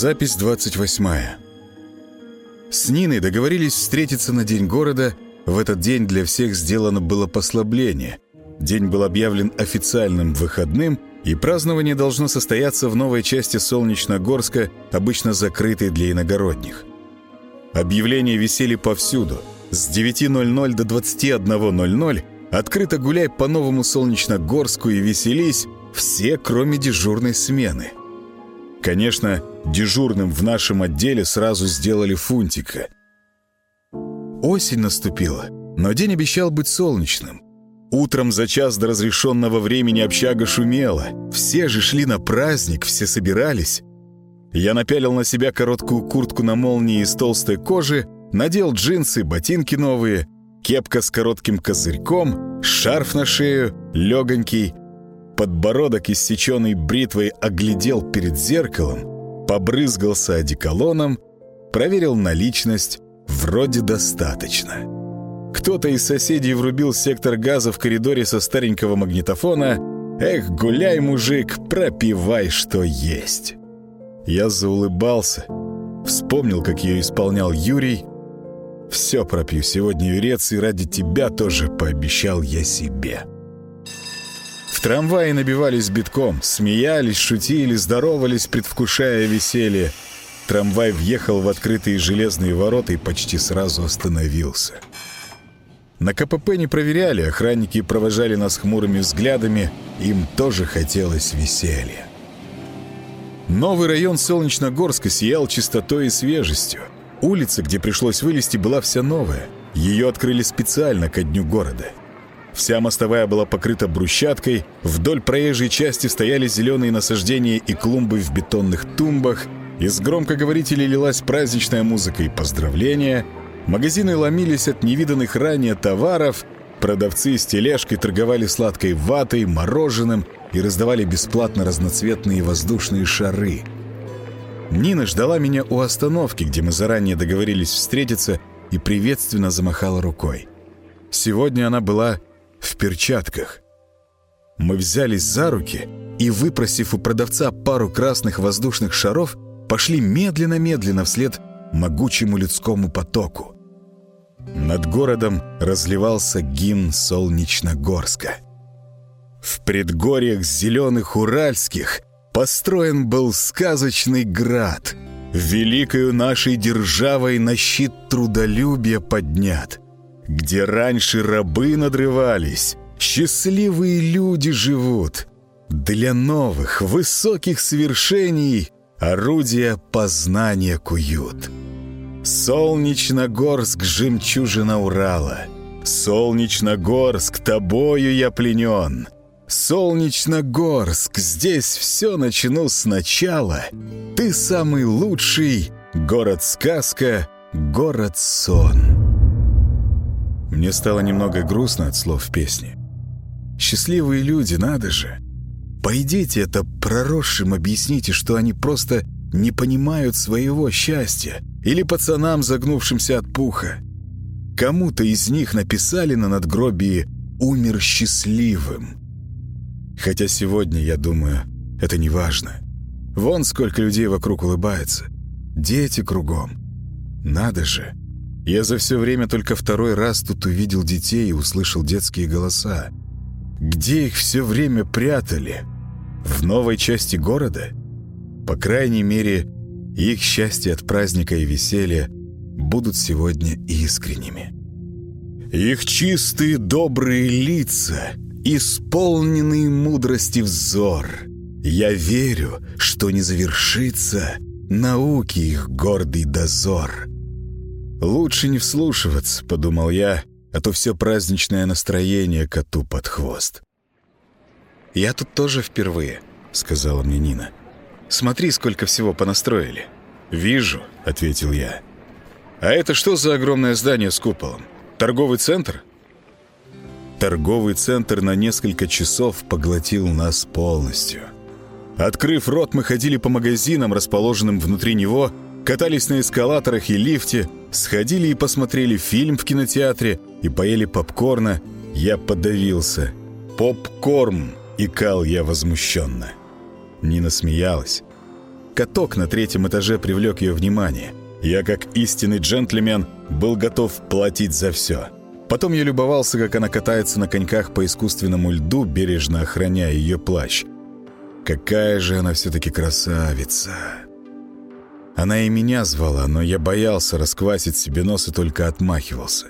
Запись 28. С Ниной договорились встретиться на День города. В этот день для всех сделано было послабление. День был объявлен официальным выходным, и празднование должно состояться в новой части Солнечногорска, обычно закрытой для иногородних. Объявления висели повсюду. С 9.00 до 21.00 открыто гуляй по новому Солнечногорску и веселись все, кроме дежурной смены. Конечно, дежурным в нашем отделе сразу сделали Фунтика. Осень наступила, но день обещал быть солнечным. Утром за час до разрешенного времени общага шумела. Все же шли на праздник, все собирались. Я напялил на себя короткую куртку на молнии из толстой кожи, надел джинсы, ботинки новые, кепка с коротким козырьком, шарф на шею, легонький, подбородок, иссеченный бритвой, оглядел перед зеркалом, побрызгался одеколоном, проверил наличность, вроде достаточно. Кто-то из соседей врубил сектор газа в коридоре со старенького магнитофона. «Эх, гуляй, мужик, пропивай, что есть!» Я заулыбался, вспомнил, как ее исполнял Юрий. «Все пропью сегодня, юрец, и ради тебя тоже пообещал я себе». В трамвае набивались битком, смеялись, шутили, здоровались, предвкушая веселье. Трамвай въехал в открытые железные ворота и почти сразу остановился. На КПП не проверяли, охранники провожали нас хмурыми взглядами, им тоже хотелось веселья. Новый район Солнечногорска сиял чистотой и свежестью. Улица, где пришлось вылезти, была вся новая. Ее открыли специально ко дню города — Вся мостовая была покрыта брусчаткой, вдоль проезжей части стояли зеленые насаждения и клумбы в бетонных тумбах, из громкоговорителей лилась праздничная музыка и поздравления, магазины ломились от невиданных ранее товаров, продавцы с тележкой торговали сладкой ватой, мороженым и раздавали бесплатно разноцветные воздушные шары. Нина ждала меня у остановки, где мы заранее договорились встретиться, и приветственно замахала рукой. Сегодня она была в перчатках. Мы взялись за руки и, выпросив у продавца пару красных воздушных шаров, пошли медленно-медленно вслед могучему людскому потоку. Над городом разливался гимн Солнечногорска. В предгорьях зеленых Уральских построен был сказочный град, великою нашей державой на щит трудолюбия поднят — где раньше рабы надрывались, счастливые люди живут. Для новых, высоких свершений орудия познания куют. Солнечногорск, жемчужина Урала. Солнечногорск, тобою я пленен. Солнечногорск, здесь все начну сначала. Ты самый лучший, город-сказка, город-сон. Мне стало немного грустно от слов песни. «Счастливые люди, надо же! Пойдите это проросшим объясните, что они просто не понимают своего счастья, или пацанам, загнувшимся от пуха. Кому-то из них написали на надгробии «умер счастливым». Хотя сегодня, я думаю, это не важно. Вон сколько людей вокруг улыбается. Дети кругом. Надо же. Я за все время только второй раз тут увидел детей и услышал детские голоса. Где их все время прятали? В новой части города? По крайней мере, их счастье от праздника и веселья будут сегодня искренними. Их чистые добрые лица, исполненный мудрости взор. Я верю, что не завершится науки их гордый дозор. «Лучше не вслушиваться», — подумал я, а то все праздничное настроение коту под хвост. «Я тут тоже впервые», — сказала мне Нина. «Смотри, сколько всего понастроили». «Вижу», — ответил я. «А это что за огромное здание с куполом? Торговый центр?» Торговый центр на несколько часов поглотил нас полностью. Открыв рот, мы ходили по магазинам, расположенным внутри него, катались на эскалаторах и лифте, Сходили и посмотрели фильм в кинотеатре и поели попкорна. Я подавился. «Попкорн!» — икал я возмущенно. Нина смеялась. каток на третьем этаже привлек ее внимание. Я, как истинный джентльмен, был готов платить за все. Потом я любовался, как она катается на коньках по искусственному льду, бережно охраняя ее плащ. Какая же она все-таки красавица! Она и меня звала, но я боялся расквасить себе нос и только отмахивался.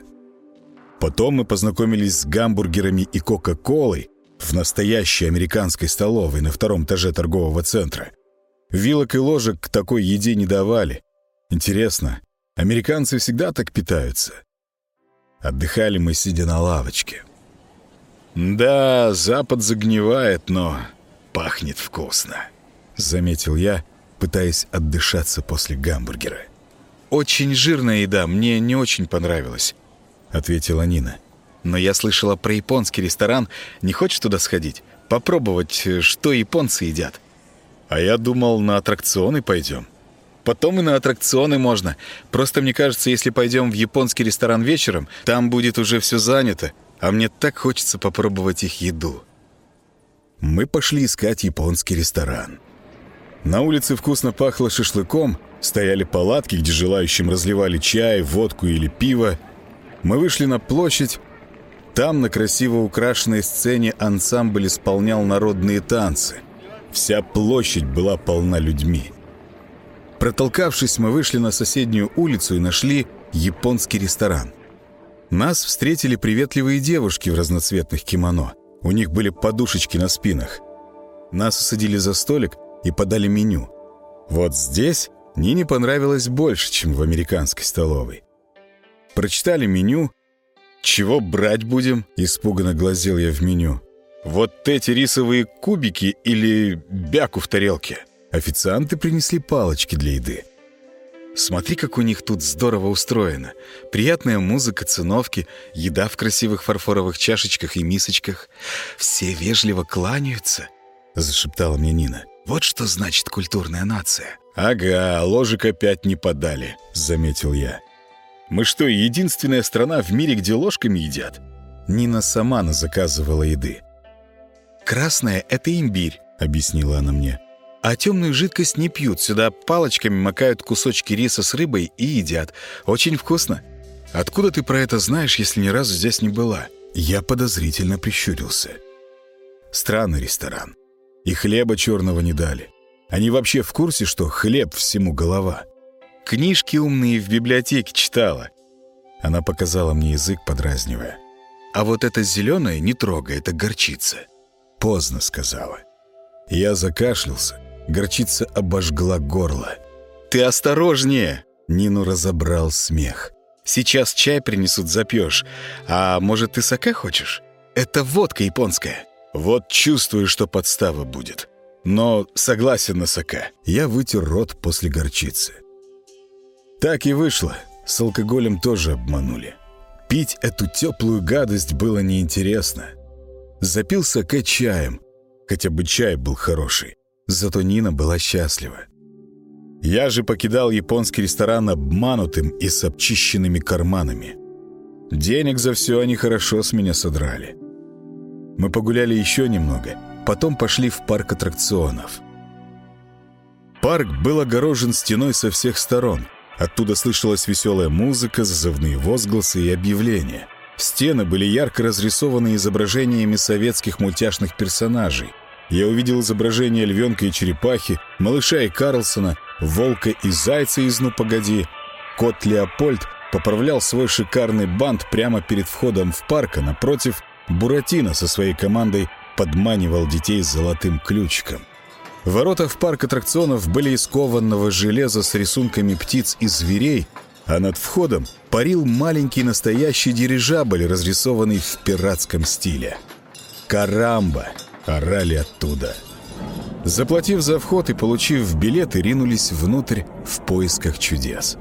Потом мы познакомились с гамбургерами и кока-колой в настоящей американской столовой на втором этаже торгового центра. Вилок и ложек к такой еде не давали. Интересно, американцы всегда так питаются? Отдыхали мы, сидя на лавочке. «Да, запад загнивает, но пахнет вкусно», — заметил я, — пытаясь отдышаться после гамбургера. «Очень жирная еда, мне не очень понравилась», — ответила Нина. «Но я слышала про японский ресторан. Не хочешь туда сходить? Попробовать, что японцы едят?» «А я думал, на аттракционы пойдем». «Потом и на аттракционы можно. Просто мне кажется, если пойдем в японский ресторан вечером, там будет уже все занято, а мне так хочется попробовать их еду». Мы пошли искать японский ресторан. На улице вкусно пахло шашлыком, стояли палатки, где желающим разливали чай, водку или пиво. Мы вышли на площадь. Там, на красиво украшенной сцене, ансамбль исполнял народные танцы. Вся площадь была полна людьми. Протолкавшись, мы вышли на соседнюю улицу и нашли японский ресторан. Нас встретили приветливые девушки в разноцветных кимоно. У них были подушечки на спинах. Нас усадили за столик – и подали меню. Вот здесь Нине понравилось больше, чем в американской столовой. Прочитали меню. «Чего брать будем?» – испуганно глазел я в меню. «Вот эти рисовые кубики или бяку в тарелке?» Официанты принесли палочки для еды. Смотри, как у них тут здорово устроено. Приятная музыка, циновки, еда в красивых фарфоровых чашечках и мисочках. Все вежливо кланяются, — зашептала мне Нина. Вот что значит культурная нация. «Ага, ложек опять не подали», — заметил я. «Мы что, единственная страна в мире, где ложками едят?» Нина сама заказывала еды. «Красная — это имбирь», — объяснила она мне. «А темную жидкость не пьют, сюда палочками макают кусочки риса с рыбой и едят. Очень вкусно. Откуда ты про это знаешь, если ни разу здесь не была?» Я подозрительно прищурился. Странный ресторан. И хлеба черного не дали. Они вообще в курсе, что хлеб всему голова? Книжки умные в библиотеке читала. Она показала мне язык, подразнивая. А вот это зеленое не трогай, это горчица. Поздно сказала. Я закашлялся. Горчица обожгла горло. «Ты осторожнее!» Нину разобрал смех. «Сейчас чай принесут, запьешь. А может, ты саке хочешь? Это водка японская». Вот чувствую, что подстава будет. Но согласен на сока. Я вытер рот после горчицы. Так и вышло. С алкоголем тоже обманули. Пить эту теплую гадость было неинтересно. Запил саке чаем. Хотя бы чай был хороший. Зато Нина была счастлива. Я же покидал японский ресторан обманутым и с обчищенными карманами. Денег за все они хорошо с меня содрали. Мы погуляли еще немного, потом пошли в парк аттракционов. Парк был огорожен стеной со всех сторон. Оттуда слышалась веселая музыка, зазывные возгласы и объявления. Стены были ярко разрисованы изображениями советских мультяшных персонажей. Я увидел изображения львенка и черепахи, малыша и Карлсона, волка и зайца из «Ну, погоди». Кот Леопольд поправлял свой шикарный бант прямо перед входом в парк, а напротив Буратино со своей командой подманивал детей с золотым ключиком. Ворота в парк аттракционов были из кованного железа с рисунками птиц и зверей, а над входом парил маленький настоящий дирижабль, разрисованный в пиратском стиле. «Карамба!» — орали оттуда. Заплатив за вход и получив билеты, ринулись внутрь в поисках чудес.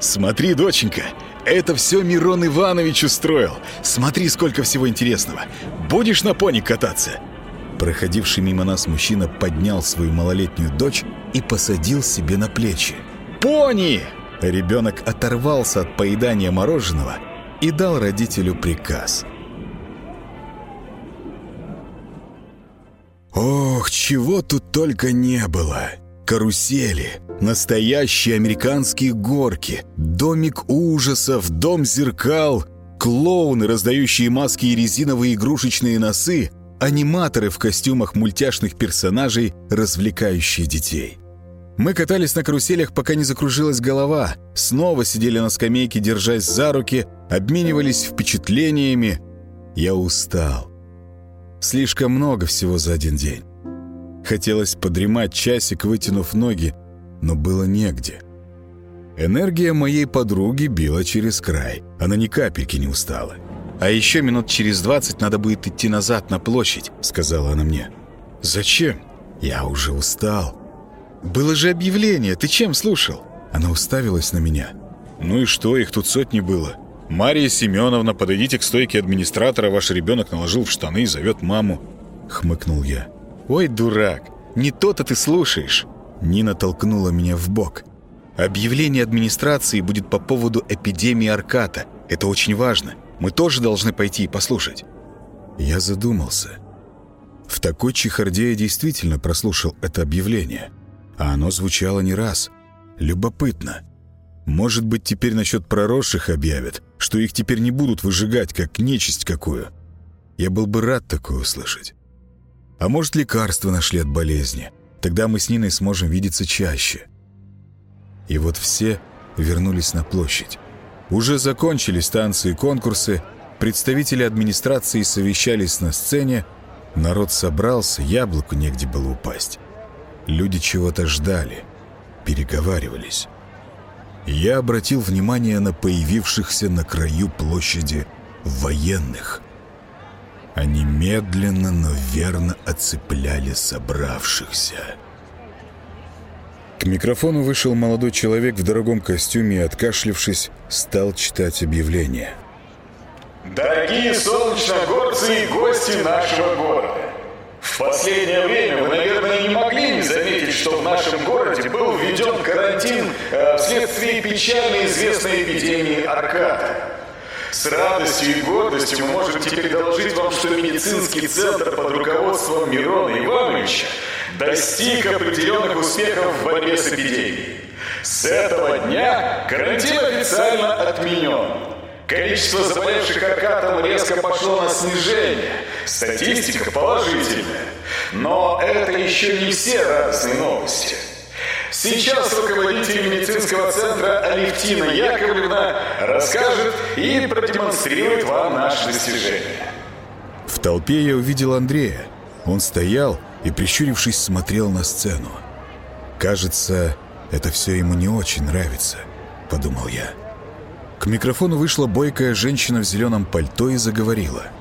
«Смотри, доченька, это все Мирон Иванович устроил. Смотри, сколько всего интересного. Будешь на пони кататься?» Проходивший мимо нас мужчина поднял свою малолетнюю дочь и посадил себе на плечи. «Пони!» Ребенок оторвался от поедания мороженого и дал родителю приказ. Ох, чего тут только не было! Карусели, настоящие американские горки, домик ужасов, дом зеркал, клоуны, раздающие маски и резиновые игрушечные носы, аниматоры в костюмах мультяшных персонажей, развлекающие детей. Мы катались на каруселях, пока не закружилась голова, снова сидели на скамейке, держась за руки, обменивались впечатлениями. Я устал. Слишком много всего за один день. Хотелось подремать часик, вытянув ноги, но было негде. Энергия моей подруги била через край. Она ни капельки не устала. «А еще минут через двадцать надо будет идти назад на площадь», — сказала она мне. «Зачем? Я уже устал». «Было же объявление, ты чем слушал?» Она уставилась на меня. «Ну и что, их тут сотни было. Мария Семеновна, подойдите к стойке администратора, ваш ребенок наложил в штаны и зовет маму». Хмыкнул я. «Ой, дурак, не то-то ты слушаешь!» Нина толкнула меня в бок. «Объявление администрации будет по поводу эпидемии Арката. Это очень важно. Мы тоже должны пойти и послушать». Я задумался. В такой чехарде я действительно прослушал это объявление. А оно звучало не раз. Любопытно. Может быть, теперь насчет проросших объявят, что их теперь не будут выжигать, как нечисть какую. Я был бы рад такое услышать. А может, лекарства нашли от болезни. Тогда мы с Ниной сможем видеться чаще. И вот все вернулись на площадь. Уже закончились танцы и конкурсы, представители администрации совещались на сцене, народ собрался, яблоку негде было упасть. Люди чего-то ждали, переговаривались. Я обратил внимание на появившихся на краю площади военных – они медленно, но верно оцепляли собравшихся. К микрофону вышел молодой человек в дорогом костюме и, откашлившись, стал читать объявление. Дорогие солнечногорцы и гости нашего города! В последнее время вы, наверное, не могли не заметить, что в нашем городе был введен карантин э, вследствие печально известной эпидемии Аркада. С радостью и гордостью мы можем теперь доложить вам, что медицинский центр под руководством Мирона Ивановича достиг определенных успехов в борьбе с эпидемией. С этого дня карантин официально отменен. Количество заболевших аркатом резко пошло на снижение. Статистика положительная. Но это еще не все радостные новости. Сейчас руководитель медицинского центра Алевтина Яковлевна расскажет и продемонстрирует вам наши достижения. В толпе я увидел Андрея. Он стоял и, прищурившись, смотрел на сцену. «Кажется, это все ему не очень нравится», — подумал я. К микрофону вышла бойкая женщина в зеленом пальто и заговорила —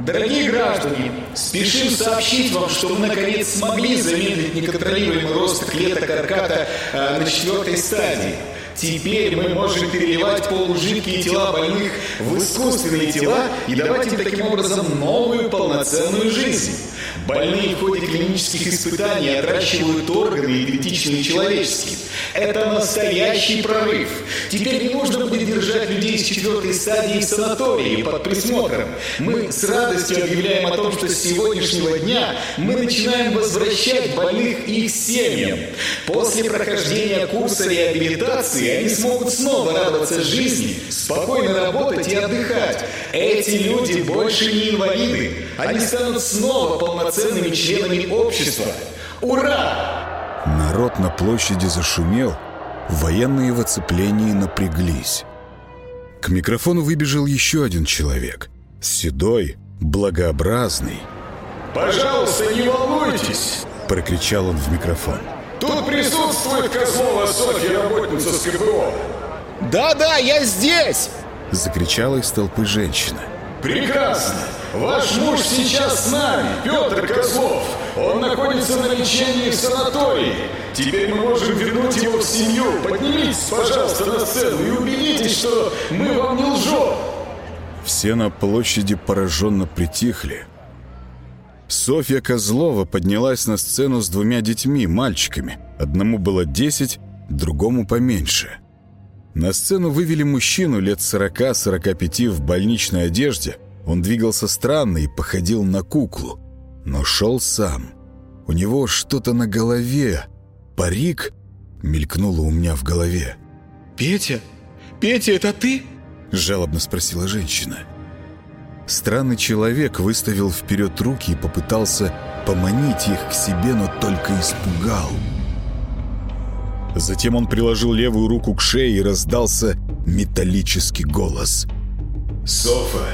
Дорогие граждане, спешим сообщить вам, что мы наконец смогли замедлить неконтролируемый рост клеток Арката э, на четвертой стадии. Теперь мы можем переливать полужидкие тела больных в искусственные тела и давать им таким образом новую полноценную жизнь. Больные в ходе клинических испытаний отращивают органы, идентичные человеческим. Это настоящий прорыв. Теперь не нужно будет держать людей с четвертой стадии в санатории под присмотром. Мы с радостью объявляем о том, что с сегодняшнего дня мы начинаем возвращать больных их семьям. После прохождения курса реабилитации они смогут снова радоваться жизни, спокойно работать и отдыхать. Эти люди больше не инвалиды. Они станут снова полноценными членами общества. Ура! Народ на площади зашумел, военные в оцеплении напряглись. К микрофону выбежал еще один человек. Седой, благообразный. «Пожалуйста, не волнуйтесь!» – прокричал он в микрофон. «Тут присутствует Козлова Софья, работница с КБО!» «Да-да, я здесь!» – закричала из толпы женщина. Прекрасно! Ваш муж сейчас с нами, Петр Козлов. Он находится на лечении в санатории. Теперь мы можем вернуть его в семью. Поднимитесь, пожалуйста, на сцену и убедитесь, что мы вам не лжем. Все на площади пораженно притихли. Софья Козлова поднялась на сцену с двумя детьми, мальчиками. Одному было 10, другому поменьше – на сцену вывели мужчину лет 40-45 в больничной одежде. Он двигался странно и походил на куклу, но шел сам. У него что-то на голове, парик мелькнуло у меня в голове. «Петя? Петя, это ты?» — жалобно спросила женщина. Странный человек выставил вперед руки и попытался поманить их к себе, но только испугал. Затем он приложил левую руку к шее и раздался металлический голос. «Софа,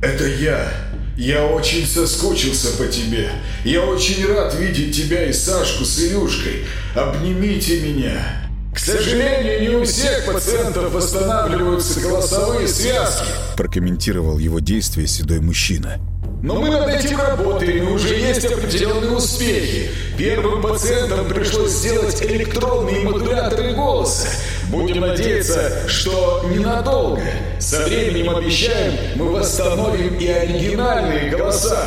это я. Я очень соскучился по тебе. Я очень рад видеть тебя и Сашку с Илюшкой. Обнимите меня». К сожалению, не у всех пациентов восстанавливаются голосовые связки, прокомментировал его действия седой мужчина. Но мы над этим работаем, и уже есть определенные успехи. Первым пациентам пришлось сделать электронные модуляторы голоса. Будем надеяться, что ненадолго. Со временем обещаем, мы восстановим и оригинальные голоса.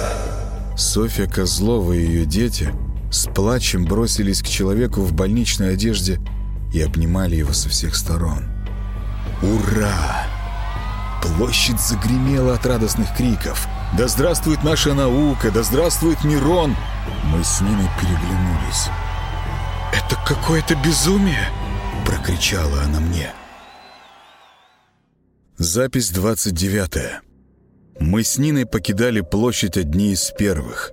Софья Козлова и ее дети с плачем бросились к человеку в больничной одежде и обнимали его со всех сторон. «Ура!» Площадь загремела от радостных криков. «Да здравствует наша наука! Да здравствует Мирон!» Мы с Ниной переглянулись. «Это какое-то безумие!» Прокричала она мне. Запись 29. Мы с Ниной покидали площадь одни из первых.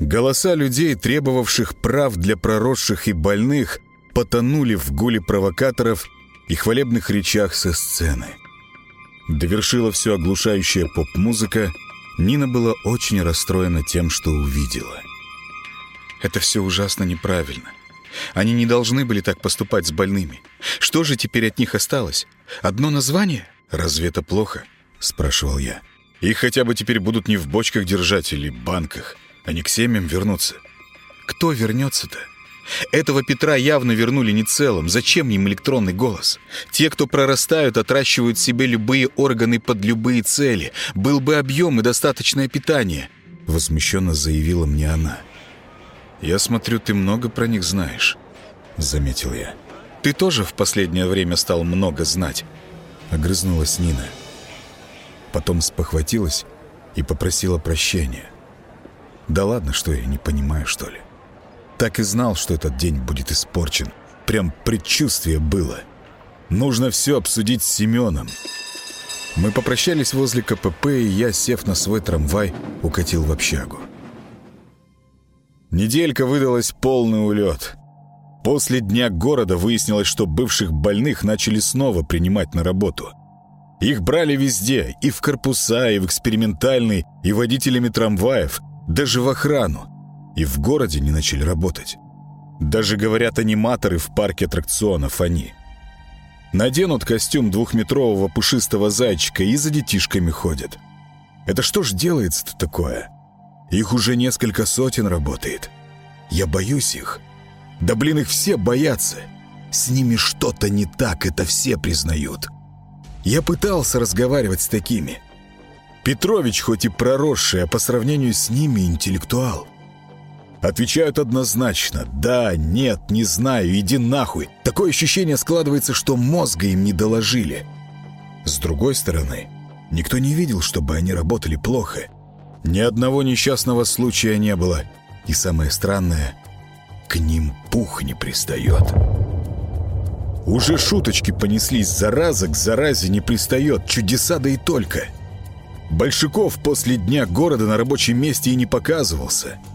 Голоса людей, требовавших прав для проросших и больных, потонули в гуле провокаторов и хвалебных речах со сцены. Довершила все оглушающая поп-музыка. Нина была очень расстроена тем, что увидела. Это все ужасно неправильно. Они не должны были так поступать с больными. Что же теперь от них осталось? Одно название? Разве это плохо? Спрашивал я. Их хотя бы теперь будут не в бочках держать или банках, а не к семьям вернуться. Кто вернется-то? Этого Петра явно вернули не целым. Зачем им электронный голос? Те, кто прорастают, отращивают себе любые органы под любые цели. Был бы объем и достаточное питание. Возмущенно заявила мне она. «Я смотрю, ты много про них знаешь», — заметил я. «Ты тоже в последнее время стал много знать», — огрызнулась Нина. Потом спохватилась и попросила прощения. «Да ладно, что я не понимаю, что ли?» Так и знал, что этот день будет испорчен. Прям предчувствие было. Нужно все обсудить с Семеном. Мы попрощались возле КПП, и я, сев на свой трамвай, укатил в общагу. Неделька выдалась полный улет. После дня города выяснилось, что бывших больных начали снова принимать на работу. Их брали везде, и в корпуса, и в экспериментальный, и водителями трамваев, даже в охрану и в городе не начали работать. Даже, говорят, аниматоры в парке аттракционов они. Наденут костюм двухметрового пушистого зайчика и за детишками ходят. Это что ж делается-то такое? Их уже несколько сотен работает. Я боюсь их. Да блин, их все боятся. С ними что-то не так, это все признают. Я пытался разговаривать с такими. Петрович хоть и проросший, а по сравнению с ними интеллектуал. Отвечают однозначно. Да, нет, не знаю, иди нахуй. Такое ощущение складывается, что мозга им не доложили. С другой стороны, никто не видел, чтобы они работали плохо. Ни одного несчастного случая не было. И самое странное, к ним пух не пристает. Уже шуточки понеслись, зараза к заразе не пристает, чудеса да и только. Большаков после дня города на рабочем месте и не показывался –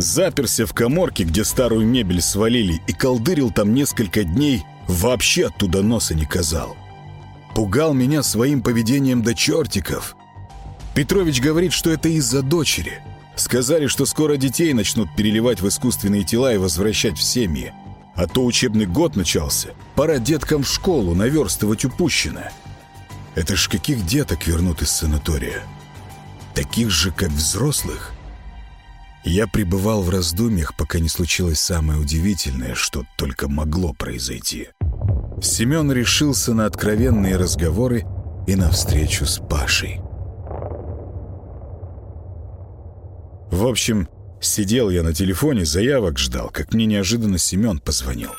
Заперся в коморке, где старую мебель свалили, и колдырил там несколько дней, вообще оттуда носа не казал. Пугал меня своим поведением до чертиков. Петрович говорит, что это из-за дочери. Сказали, что скоро детей начнут переливать в искусственные тела и возвращать в семьи. А то учебный год начался. Пора деткам в школу наверстывать упущенное. Это ж каких деток вернут из санатория? Таких же, как взрослых? Я пребывал в раздумьях, пока не случилось самое удивительное, что только могло произойти. Семен решился на откровенные разговоры и на встречу с Пашей. В общем, сидел я на телефоне, заявок ждал, как мне неожиданно Семен позвонил.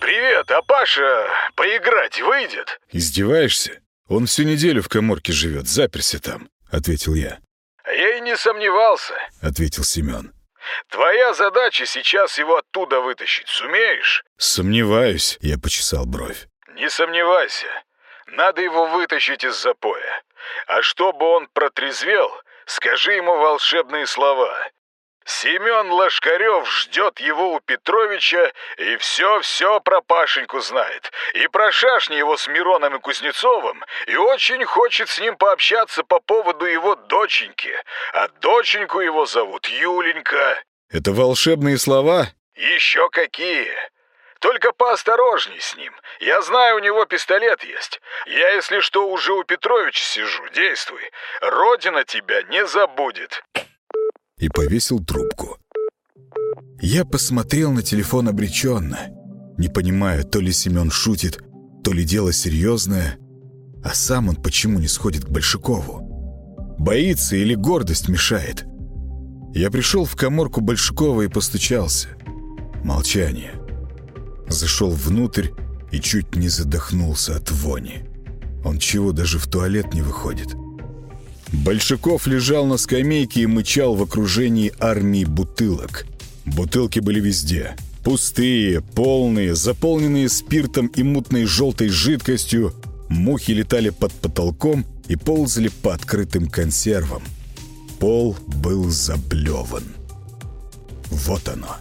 «Привет, а Паша поиграть выйдет?» «Издеваешься? Он всю неделю в коморке живет, заперся там», — ответил я. «Я и не сомневался», — ответил Семен. Твоя задача сейчас его оттуда вытащить. Сумеешь?» «Сомневаюсь», — я почесал бровь. «Не сомневайся. Надо его вытащить из запоя. А чтобы он протрезвел, скажи ему волшебные слова. Семен Лошкарев ждет его у Петровича и все-все про Пашеньку знает. И про шашни его с Мироном и Кузнецовым, и очень хочет с ним пообщаться по поводу его доченьки. А доченьку его зовут Юленька. Это волшебные слова? Еще какие. Только поосторожней с ним. Я знаю, у него пистолет есть. Я, если что, уже у Петровича сижу. Действуй. Родина тебя не забудет и повесил трубку. Я посмотрел на телефон обреченно, не понимая, то ли Семен шутит, то ли дело серьезное, а сам он почему не сходит к Большакову? Боится или гордость мешает? Я пришел в коморку Большакова и постучался. Молчание. Зашел внутрь и чуть не задохнулся от вони. Он чего, даже в туалет не выходит? Большаков лежал на скамейке и мычал в окружении армии бутылок. Бутылки были везде. Пустые, полные, заполненные спиртом и мутной желтой жидкостью. Мухи летали под потолком и ползали по открытым консервам. Пол был заблеван. Вот оно.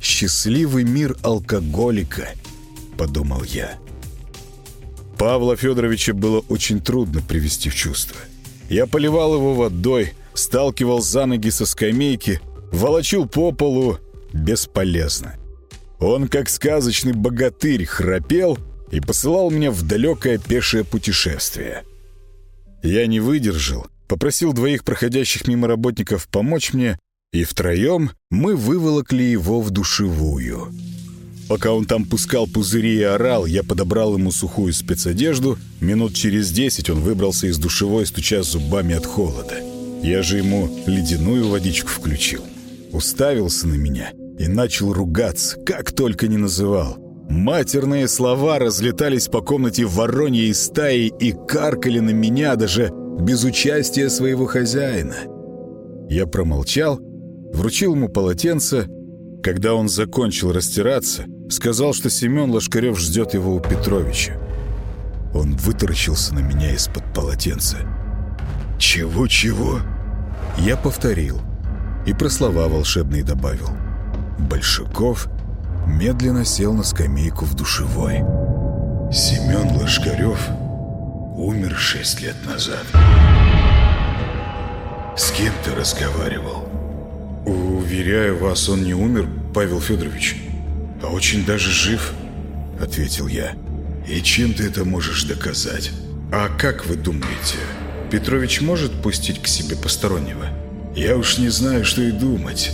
«Счастливый мир алкоголика», — подумал я. Павла Федоровича было очень трудно привести в чувство. Я поливал его водой, сталкивал за ноги со скамейки, волочил по полу. Бесполезно. Он, как сказочный богатырь, храпел и посылал меня в далекое пешее путешествие. Я не выдержал, попросил двоих проходящих мимо работников помочь мне, и втроем мы выволокли его в душевую. Пока он там пускал пузыри и орал, я подобрал ему сухую спецодежду. Минут через десять он выбрался из душевой, стуча зубами от холода. Я же ему ледяную водичку включил. Уставился на меня и начал ругаться, как только не называл. Матерные слова разлетались по комнате вороньей стаи и каркали на меня даже без участия своего хозяина. Я промолчал, вручил ему полотенце. Когда он закончил растираться, Сказал, что Семен Лошкарев ждет его у Петровича. Он вытаращился на меня из-под полотенца. «Чего-чего?» Я повторил и про слова волшебные добавил. Большаков медленно сел на скамейку в душевой. «Семен Лошкарев умер шесть лет назад. С кем ты разговаривал?» «Уверяю вас, он не умер, Павел Федорович» а очень даже жив», — ответил я. «И чем ты это можешь доказать?» «А как вы думаете, Петрович может пустить к себе постороннего?» «Я уж не знаю, что и думать.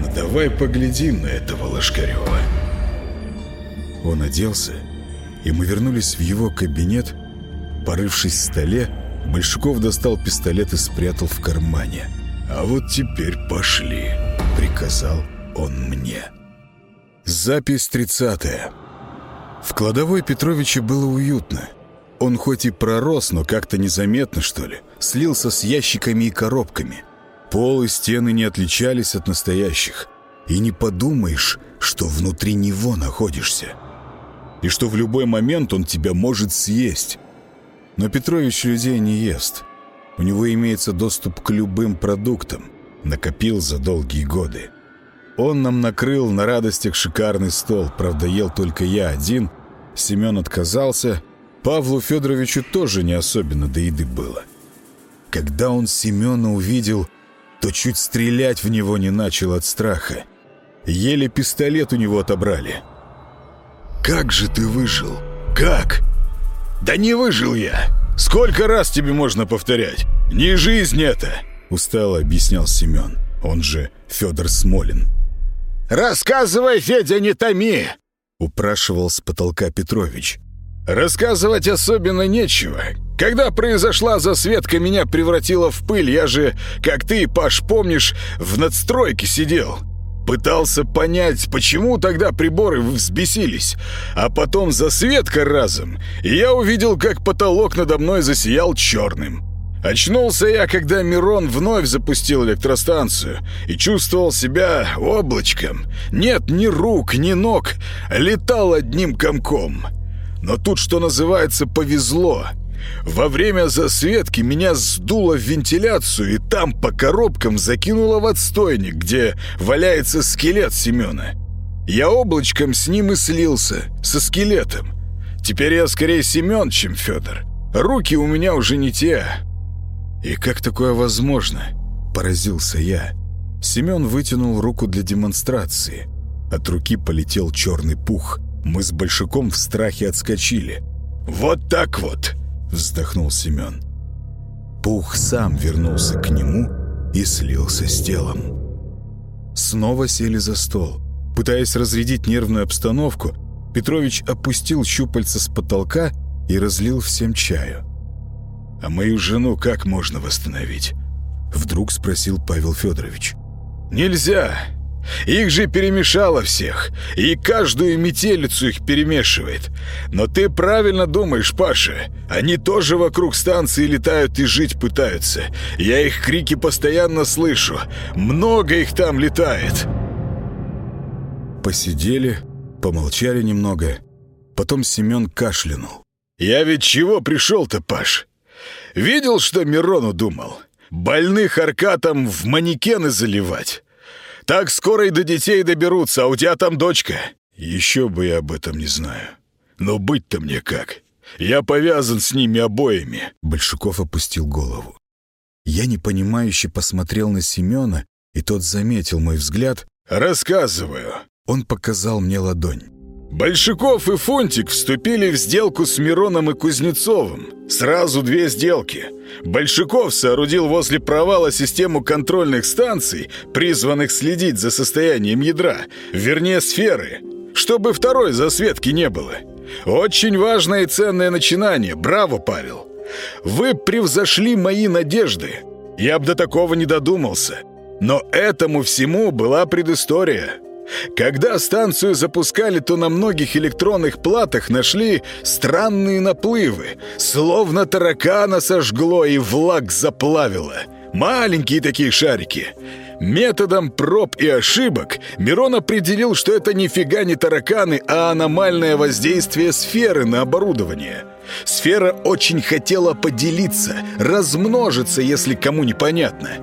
Но давай поглядим на этого Лошкарева». Он оделся, и мы вернулись в его кабинет. Порывшись в столе, Большаков достал пистолет и спрятал в кармане. «А вот теперь пошли», — приказал он мне. Запись тридцатая. В кладовой Петровича было уютно. Он хоть и пророс, но как-то незаметно, что ли, слился с ящиками и коробками. Пол и стены не отличались от настоящих. И не подумаешь, что внутри него находишься. И что в любой момент он тебя может съесть. Но Петрович людей не ест. У него имеется доступ к любым продуктам. Накопил за долгие годы. Он нам накрыл на радостях шикарный стол. Правда, ел только я один. Семен отказался. Павлу Федоровичу тоже не особенно до еды было. Когда он Семена увидел, то чуть стрелять в него не начал от страха. Еле пистолет у него отобрали. «Как же ты выжил? Как?» «Да не выжил я! Сколько раз тебе можно повторять? Не жизнь это!» Устало объяснял Семен, он же Федор Смолин. «Рассказывай, Федя, не томи!» — упрашивал с потолка Петрович. «Рассказывать особенно нечего. Когда произошла засветка, меня превратила в пыль. Я же, как ты, Паш, помнишь, в надстройке сидел. Пытался понять, почему тогда приборы взбесились. А потом засветка разом, и я увидел, как потолок надо мной засиял черным. Очнулся я, когда Мирон вновь запустил электростанцию и чувствовал себя облачком. Нет ни рук, ни ног, летал одним комком. Но тут, что называется, повезло. Во время засветки меня сдуло в вентиляцию и там по коробкам закинуло в отстойник, где валяется скелет Семена. Я облачком с ним и слился, со скелетом. Теперь я скорее Семен, чем Федор. Руки у меня уже не те, «И как такое возможно?» – поразился я. Семен вытянул руку для демонстрации. От руки полетел черный пух. Мы с Большаком в страхе отскочили. «Вот так вот!» – вздохнул Семен. Пух сам вернулся к нему и слился с телом. Снова сели за стол. Пытаясь разрядить нервную обстановку, Петрович опустил щупальца с потолка и разлил всем чаю. «А мою жену как можно восстановить?» Вдруг спросил Павел Федорович. «Нельзя! Их же перемешало всех, и каждую метелицу их перемешивает. Но ты правильно думаешь, Паша. Они тоже вокруг станции летают и жить пытаются. Я их крики постоянно слышу. Много их там летает». Посидели, помолчали немного. Потом Семен кашлянул. «Я ведь чего пришел-то, Паш? Видел, что Мирону думал? Больных аркатом в манекены заливать. Так скоро и до детей доберутся, а у тебя там дочка. Еще бы я об этом не знаю. Но быть-то мне как? Я повязан с ними обоими. Большаков опустил голову. Я непонимающе посмотрел на Семена, и тот заметил мой взгляд. «Рассказываю». Он показал мне ладонь. Большаков и Фунтик вступили в сделку с Мироном и Кузнецовым. Сразу две сделки. Большаков соорудил возле провала систему контрольных станций, призванных следить за состоянием ядра, вернее сферы, чтобы второй засветки не было. Очень важное и ценное начинание. Браво, Павел! Вы превзошли мои надежды. Я бы до такого не додумался. Но этому всему была предыстория. Когда станцию запускали, то на многих электронных платах нашли странные наплывы, словно таракана сожгло и влаг заплавило. Маленькие такие шарики. Методом проб и ошибок Мирон определил, что это нифига не тараканы, а аномальное воздействие сферы на оборудование. Сфера очень хотела поделиться, размножиться, если кому непонятно.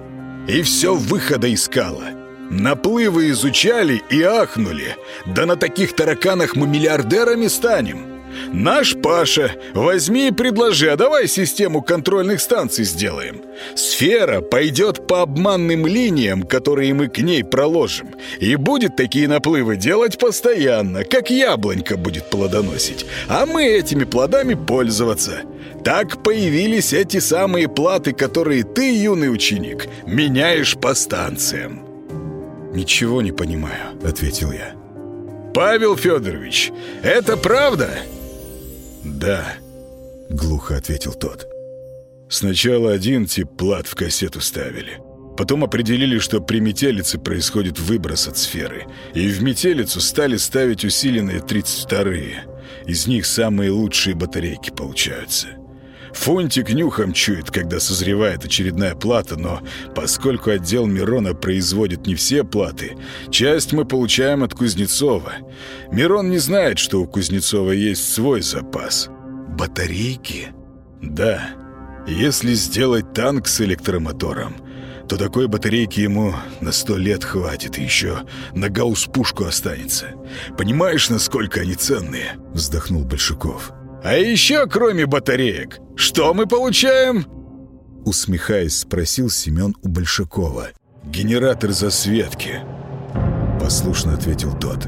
И все выхода искала. Наплывы изучали и ахнули. Да на таких тараканах мы миллиардерами станем. Наш Паша, возьми и предложи, а давай систему контрольных станций сделаем. Сфера пойдет по обманным линиям, которые мы к ней проложим, и будет такие наплывы делать постоянно, как яблонька будет плодоносить, а мы этими плодами пользоваться. Так появились эти самые платы, которые ты, юный ученик, меняешь по станциям. «Ничего не понимаю», — ответил я. «Павел Федорович, это правда?» «Да», — глухо ответил тот. «Сначала один тип плат в кассету ставили. Потом определили, что при метелице происходит выброс от сферы. И в метелицу стали ставить усиленные 32-е. Из них самые лучшие батарейки получаются. Фунтик нюхом чует, когда созревает очередная плата, но поскольку отдел Мирона производит не все платы, часть мы получаем от Кузнецова. Мирон не знает, что у Кузнецова есть свой запас. Батарейки? Да. Если сделать танк с электромотором, то такой батарейки ему на сто лет хватит, и еще на гаусс-пушку останется. Понимаешь, насколько они ценные?» — вздохнул Большаков. «А еще, кроме батареек, что мы получаем?» Усмехаясь, спросил Семен у Большакова. «Генератор засветки», — послушно ответил тот.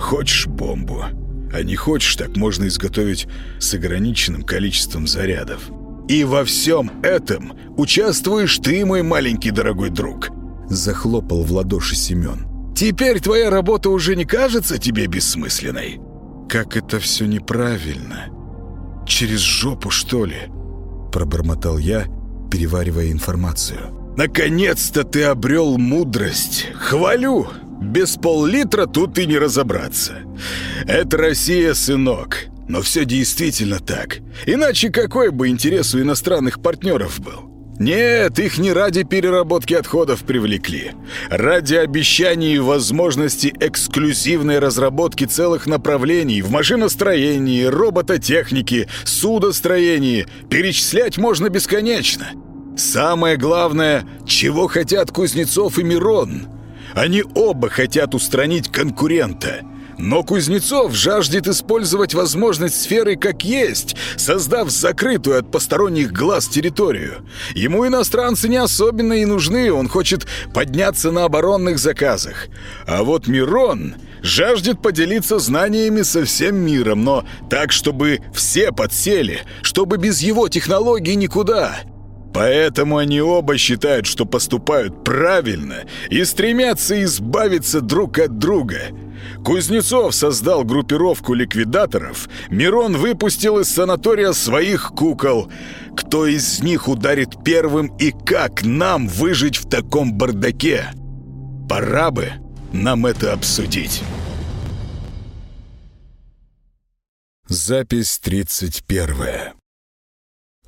«Хочешь бомбу? А не хочешь, так можно изготовить с ограниченным количеством зарядов. И во всем этом участвуешь ты, мой маленький дорогой друг», — захлопал в ладоши Семен. «Теперь твоя работа уже не кажется тебе бессмысленной?» «Как это все неправильно! Через жопу, что ли?» Пробормотал я, переваривая информацию. «Наконец-то ты обрел мудрость! Хвалю! Без пол-литра тут и не разобраться. Это Россия, сынок. Но все действительно так. Иначе какой бы интерес у иностранных партнеров был? Нет, их не ради переработки отходов привлекли. Ради обещаний и возможности эксклюзивной разработки целых направлений в машиностроении, робототехнике, судостроении. Перечислять можно бесконечно. Самое главное, чего хотят Кузнецов и Мирон. Они оба хотят устранить конкурента – но Кузнецов жаждет использовать возможность сферы как есть, создав закрытую от посторонних глаз территорию. Ему иностранцы не особенно и нужны, он хочет подняться на оборонных заказах. А вот Мирон жаждет поделиться знаниями со всем миром, но так, чтобы все подсели, чтобы без его технологий никуда. Поэтому они оба считают, что поступают правильно и стремятся избавиться друг от друга – Кузнецов создал группировку ликвидаторов, Мирон выпустил из санатория своих кукол. Кто из них ударит первым и как нам выжить в таком бардаке? Пора бы нам это обсудить. Запись 31.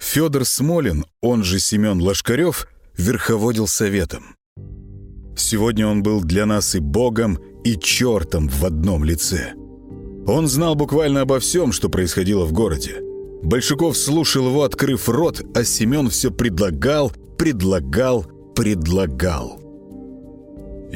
Федор Смолин, он же Семен Лошкарев, верховодил советом. Сегодня он был для нас и богом, и чертом в одном лице. Он знал буквально обо всем, что происходило в городе. Большаков слушал его, открыв рот, а Семен все предлагал, предлагал, предлагал.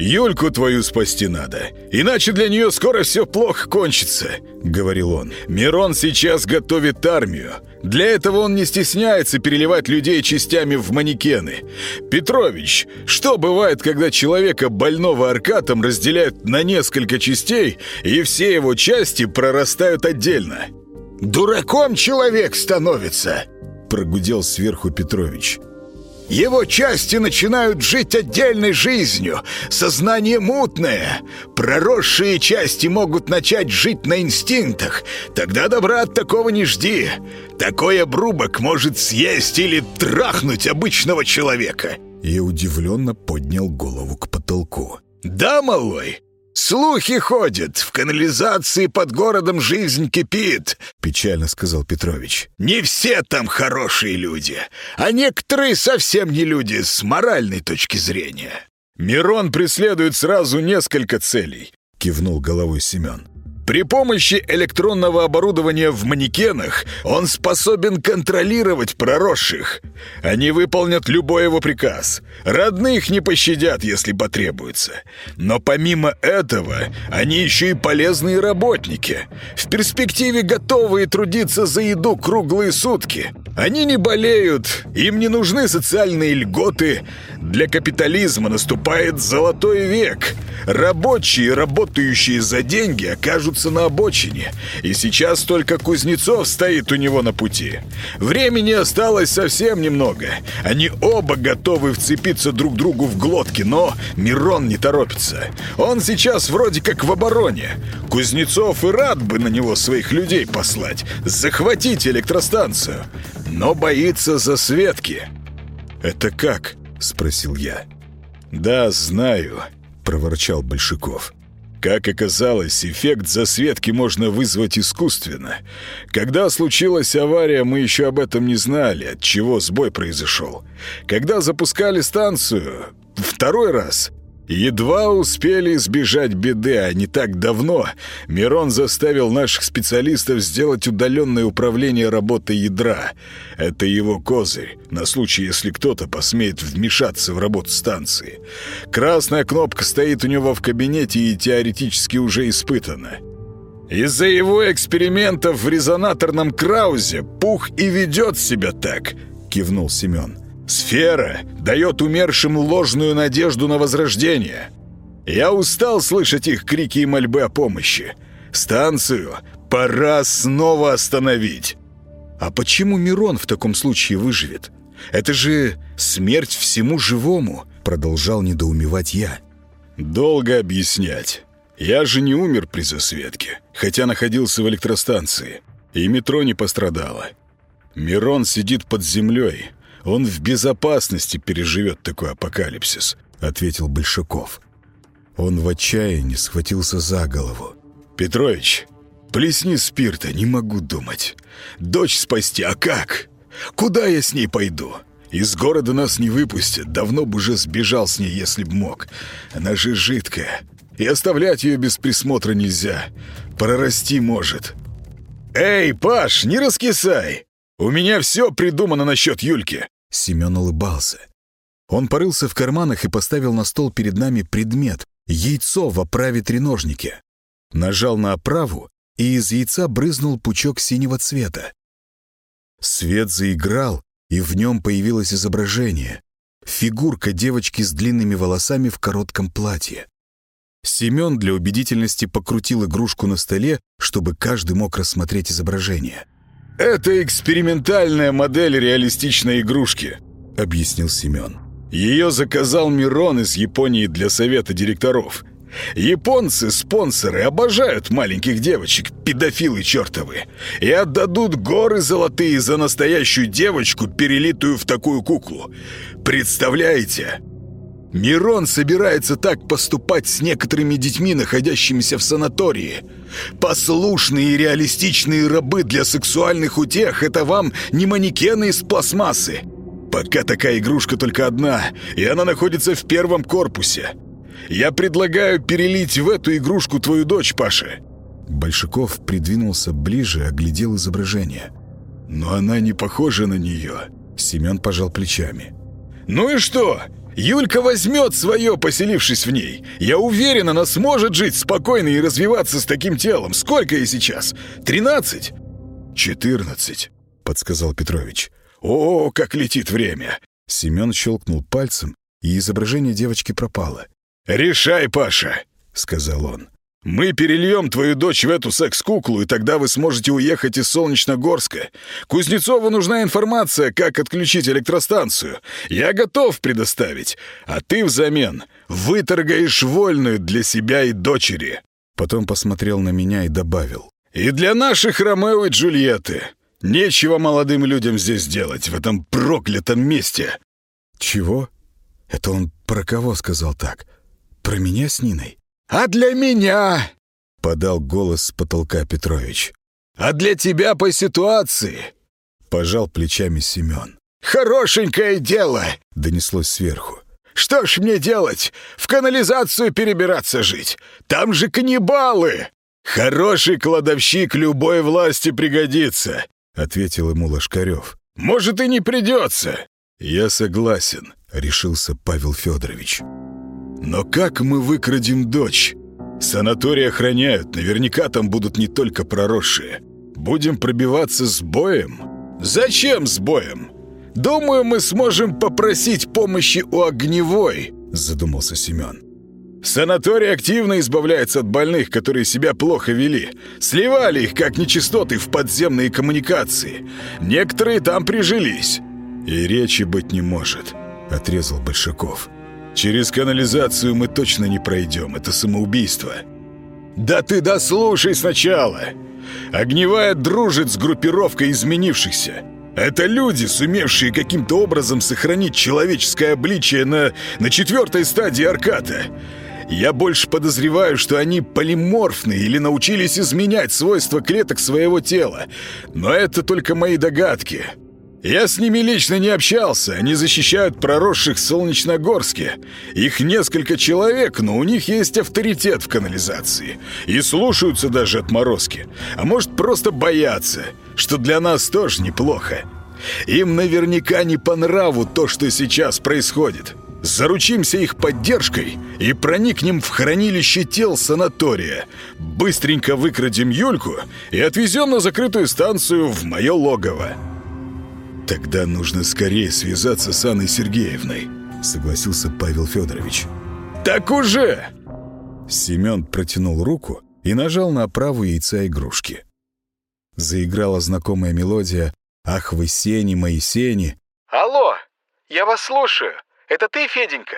«Юльку твою спасти надо, иначе для нее скоро все плохо кончится», — говорил он. «Мирон сейчас готовит армию. Для этого он не стесняется переливать людей частями в манекены. Петрович, что бывает, когда человека больного аркатом разделяют на несколько частей, и все его части прорастают отдельно?» «Дураком человек становится», — прогудел сверху Петрович. Его части начинают жить отдельной жизнью, сознание мутное. Проросшие части могут начать жить на инстинктах. Тогда добра от такого не жди. Такой обрубок может съесть или трахнуть обычного человека. Я удивленно поднял голову к потолку. «Да, малой, «Слухи ходят, в канализации под городом жизнь кипит», — печально сказал Петрович. «Не все там хорошие люди, а некоторые совсем не люди с моральной точки зрения». «Мирон преследует сразу несколько целей», — кивнул головой Семен. При помощи электронного оборудования в манекенах он способен контролировать проросших. Они выполнят любой его приказ. Родных не пощадят, если потребуется. Но помимо этого, они еще и полезные работники. В перспективе готовые трудиться за еду круглые сутки. Они не болеют, им не нужны социальные льготы. Для капитализма наступает золотой век. Рабочие, работающие за деньги, окажутся на обочине. И сейчас только Кузнецов стоит у него на пути. Времени осталось совсем немного. Они оба готовы вцепиться друг другу в глотки, но Мирон не торопится. Он сейчас вроде как в обороне. Кузнецов и рад бы на него своих людей послать, захватить электростанцию. Но боится за Светки. «Это как?» — спросил я. «Да, знаю», — проворчал Большаков. Как оказалось, эффект засветки можно вызвать искусственно. Когда случилась авария, мы еще об этом не знали, от чего сбой произошел. Когда запускали станцию, второй раз Едва успели избежать беды, а не так давно Мирон заставил наших специалистов сделать удаленное управление работой ядра. Это его козырь, на случай, если кто-то посмеет вмешаться в работу станции. Красная кнопка стоит у него в кабинете и теоретически уже испытана. Из-за его экспериментов в резонаторном краузе Пух и ведет себя так, кивнул Семен. Сфера дает умершим ложную надежду на возрождение. Я устал слышать их крики и мольбы о помощи. Станцию пора снова остановить. А почему Мирон в таком случае выживет? Это же смерть всему живому, продолжал недоумевать я. Долго объяснять. Я же не умер при засветке, хотя находился в электростанции. И метро не пострадало. Мирон сидит под землей, он в безопасности переживет такой апокалипсис», — ответил Большаков. Он в отчаянии схватился за голову. «Петрович, Плесни спирта, не могу думать. Дочь спасти, а как? Куда я с ней пойду? Из города нас не выпустят. Давно бы уже сбежал с ней, если б мог. Она же жидкая. И оставлять ее без присмотра нельзя. Прорасти может. «Эй, Паш, не раскисай! У меня все придумано насчет Юльки!» Семен улыбался. Он порылся в карманах и поставил на стол перед нами предмет — яйцо в оправе треножники. Нажал на оправу, и из яйца брызнул пучок синего цвета. Свет заиграл, и в нем появилось изображение. Фигурка девочки с длинными волосами в коротком платье. Семен для убедительности покрутил игрушку на столе, чтобы каждый мог рассмотреть изображение. «Это экспериментальная модель реалистичной игрушки», — объяснил Семен. «Ее заказал Мирон из Японии для совета директоров. Японцы, спонсоры, обожают маленьких девочек, педофилы чертовы, и отдадут горы золотые за настоящую девочку, перелитую в такую куклу. Представляете?» Мирон собирается так поступать с некоторыми детьми, находящимися в санатории. Послушные и реалистичные рабы для сексуальных утех — это вам не манекены из пластмассы. Пока такая игрушка только одна, и она находится в первом корпусе. Я предлагаю перелить в эту игрушку твою дочь, Паша». Большаков придвинулся ближе, оглядел изображение. «Но она не похожа на нее». Семен пожал плечами. «Ну и что? Юлька возьмет свое, поселившись в ней. Я уверен, она сможет жить спокойно и развиваться с таким телом. Сколько ей сейчас? Тринадцать?» «Четырнадцать», — подсказал Петрович. «О, как летит время!» Семен щелкнул пальцем, и изображение девочки пропало. «Решай, Паша», — сказал он. «Мы перельем твою дочь в эту секс-куклу, и тогда вы сможете уехать из Солнечногорска. Кузнецову нужна информация, как отключить электростанцию. Я готов предоставить, а ты взамен выторгаешь вольную для себя и дочери». Потом посмотрел на меня и добавил. «И для наших Ромео и Джульетты. Нечего молодым людям здесь делать, в этом проклятом месте». «Чего? Это он про кого сказал так? Про меня с Ниной?» «А для меня!» — подал голос с потолка Петрович. «А для тебя по ситуации!» — пожал плечами Семен. «Хорошенькое дело!» — донеслось сверху. «Что ж мне делать? В канализацию перебираться жить? Там же каннибалы!» «Хороший кладовщик любой власти пригодится», — ответил ему Лошкарев. «Может, и не придется». «Я согласен», — решился Павел Федорович. Но как мы выкрадем дочь? Санаторий охраняют, наверняка там будут не только проросшие. Будем пробиваться с боем? Зачем с боем? Думаю, мы сможем попросить помощи у огневой, задумался Семен. Санаторий активно избавляется от больных, которые себя плохо вели. Сливали их, как нечистоты, в подземные коммуникации. Некоторые там прижились. И речи быть не может, отрезал Большаков. Через канализацию мы точно не пройдем, это самоубийство. Да ты дослушай сначала. Огневая дружит с группировкой изменившихся. Это люди, сумевшие каким-то образом сохранить человеческое обличие на, на четвертой стадии арката. Я больше подозреваю, что они полиморфны или научились изменять свойства клеток своего тела. Но это только мои догадки. Я с ними лично не общался, они защищают проросших в Солнечногорске. Их несколько человек, но у них есть авторитет в канализации. И слушаются даже отморозки. А может, просто боятся, что для нас тоже неплохо. Им наверняка не по нраву то, что сейчас происходит. Заручимся их поддержкой и проникнем в хранилище тел санатория. Быстренько выкрадем Юльку и отвезем на закрытую станцию в мое логово. «Тогда нужно скорее связаться с Анной Сергеевной», — согласился Павел Федорович. «Так уже!» Семен протянул руку и нажал на оправу яйца игрушки. Заиграла знакомая мелодия «Ах вы сени, мои сени». «Алло, я вас слушаю. Это ты, Феденька?»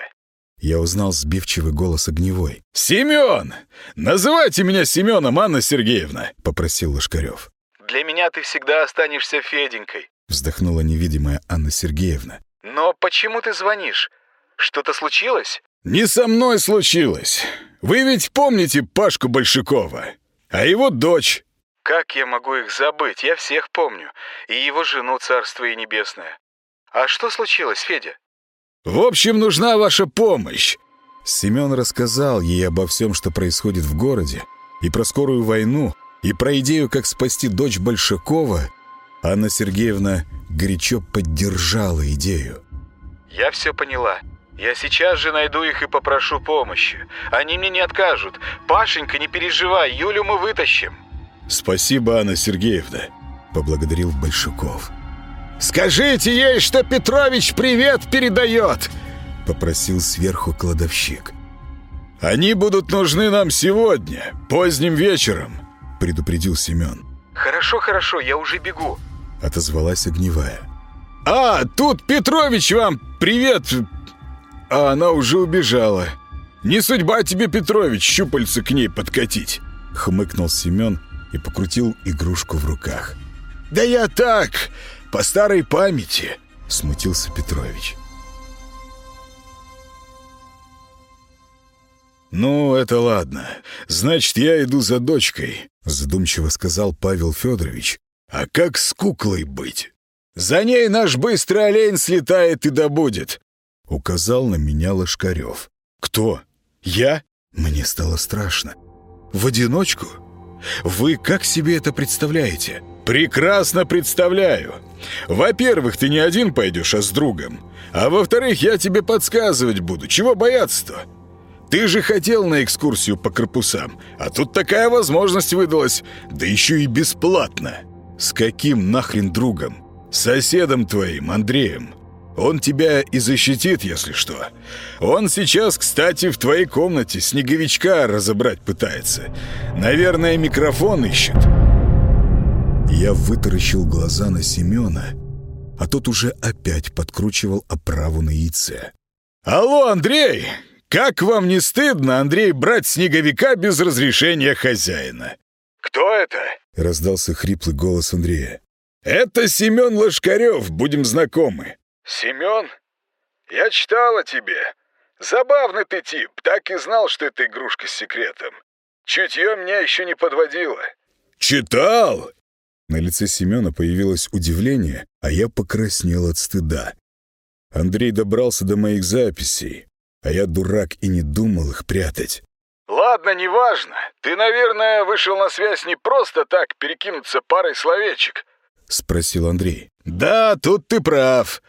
Я узнал сбивчивый голос огневой. «Семен! Называйте меня Семеном, Анна Сергеевна!» — попросил Лошкарев. «Для меня ты всегда останешься Феденькой вздохнула невидимая Анна Сергеевна. «Но почему ты звонишь? Что-то случилось?» «Не со мной случилось. Вы ведь помните Пашку Большакова? А его дочь? Как я могу их забыть? Я всех помню. И его жену, царство и небесное. А что случилось, Федя? В общем, нужна ваша помощь. Семен рассказал ей обо всем, что происходит в городе, и про скорую войну, и про идею, как спасти дочь Большакова. Анна Сергеевна горячо поддержала идею. Я все поняла. Я сейчас же найду их и попрошу помощи. Они мне не откажут. Пашенька, не переживай, Юлю мы вытащим. «Спасибо, Анна Сергеевна», — поблагодарил Большаков. «Скажите ей, что Петрович привет передает!» — попросил сверху кладовщик. «Они будут нужны нам сегодня, поздним вечером», — предупредил Семен. «Хорошо, хорошо, я уже бегу», — отозвалась огневая. «А, тут Петрович вам привет!» А она уже убежала. «Не судьба тебе, Петрович, щупальца к ней подкатить!» — хмыкнул Семен и покрутил игрушку в руках. «Да я так, по старой памяти», — смутился Петрович. «Ну, это ладно. Значит, я иду за дочкой», — задумчиво сказал Павел Федорович. «А как с куклой быть? За ней наш быстрый олень слетает и добудет», — указал на меня Лошкарев. «Кто? Я?» Мне стало страшно. «В одиночку?» Вы как себе это представляете? Прекрасно представляю. Во-первых, ты не один пойдешь, а с другом. А во-вторых, я тебе подсказывать буду. Чего бояться-то? Ты же хотел на экскурсию по корпусам, а тут такая возможность выдалась, да еще и бесплатно. С каким нахрен другом? Соседом твоим, Андреем. Он тебя и защитит, если что. Он сейчас, кстати, в твоей комнате снеговичка разобрать пытается. Наверное, микрофон ищет». Я вытаращил глаза на Семена, а тот уже опять подкручивал оправу на яйце. «Алло, Андрей! Как вам не стыдно, Андрей, брать снеговика без разрешения хозяина?» «Кто это?» — раздался хриплый голос Андрея. «Это Семен Лошкарев, будем знакомы». «Семен? Я читал о тебе. Забавный ты тип, так и знал, что это игрушка с секретом. Чутье меня еще не подводило». «Читал?» На лице Семена появилось удивление, а я покраснел от стыда. Андрей добрался до моих записей, а я, дурак, и не думал их прятать. «Ладно, неважно. Ты, наверное, вышел на связь не просто так перекинуться парой словечек», — спросил Андрей. «Да, тут ты прав.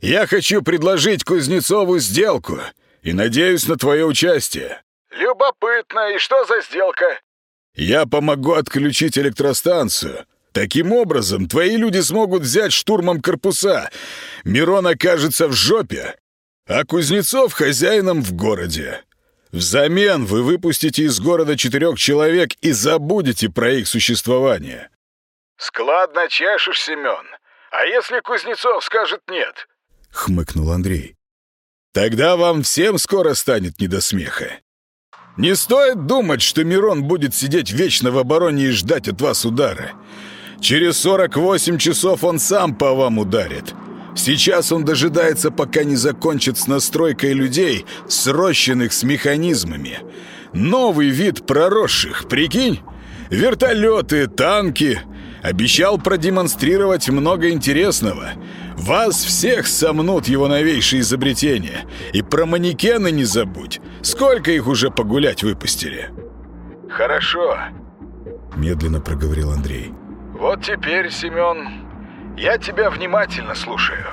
Я хочу предложить Кузнецову сделку и надеюсь на твое участие». «Любопытно. И что за сделка?» «Я помогу отключить электростанцию. Таким образом, твои люди смогут взять штурмом корпуса. Мирон окажется в жопе, а Кузнецов хозяином в городе. Взамен вы выпустите из города четырех человек и забудете про их существование». «Складно чешешь, Семен. А если Кузнецов скажет нет?» — хмыкнул Андрей. «Тогда вам всем скоро станет не до смеха. Не стоит думать, что Мирон будет сидеть вечно в обороне и ждать от вас удара. Через 48 часов он сам по вам ударит. Сейчас он дожидается, пока не закончит с настройкой людей, срощенных с механизмами. Новый вид проросших, прикинь? Вертолеты, танки. Обещал продемонстрировать много интересного. Вас всех сомнут его новейшие изобретения. И про манекены не забудь. Сколько их уже погулять выпустили? «Хорошо», — медленно проговорил Андрей. «Вот теперь, Семен, я тебя внимательно слушаю».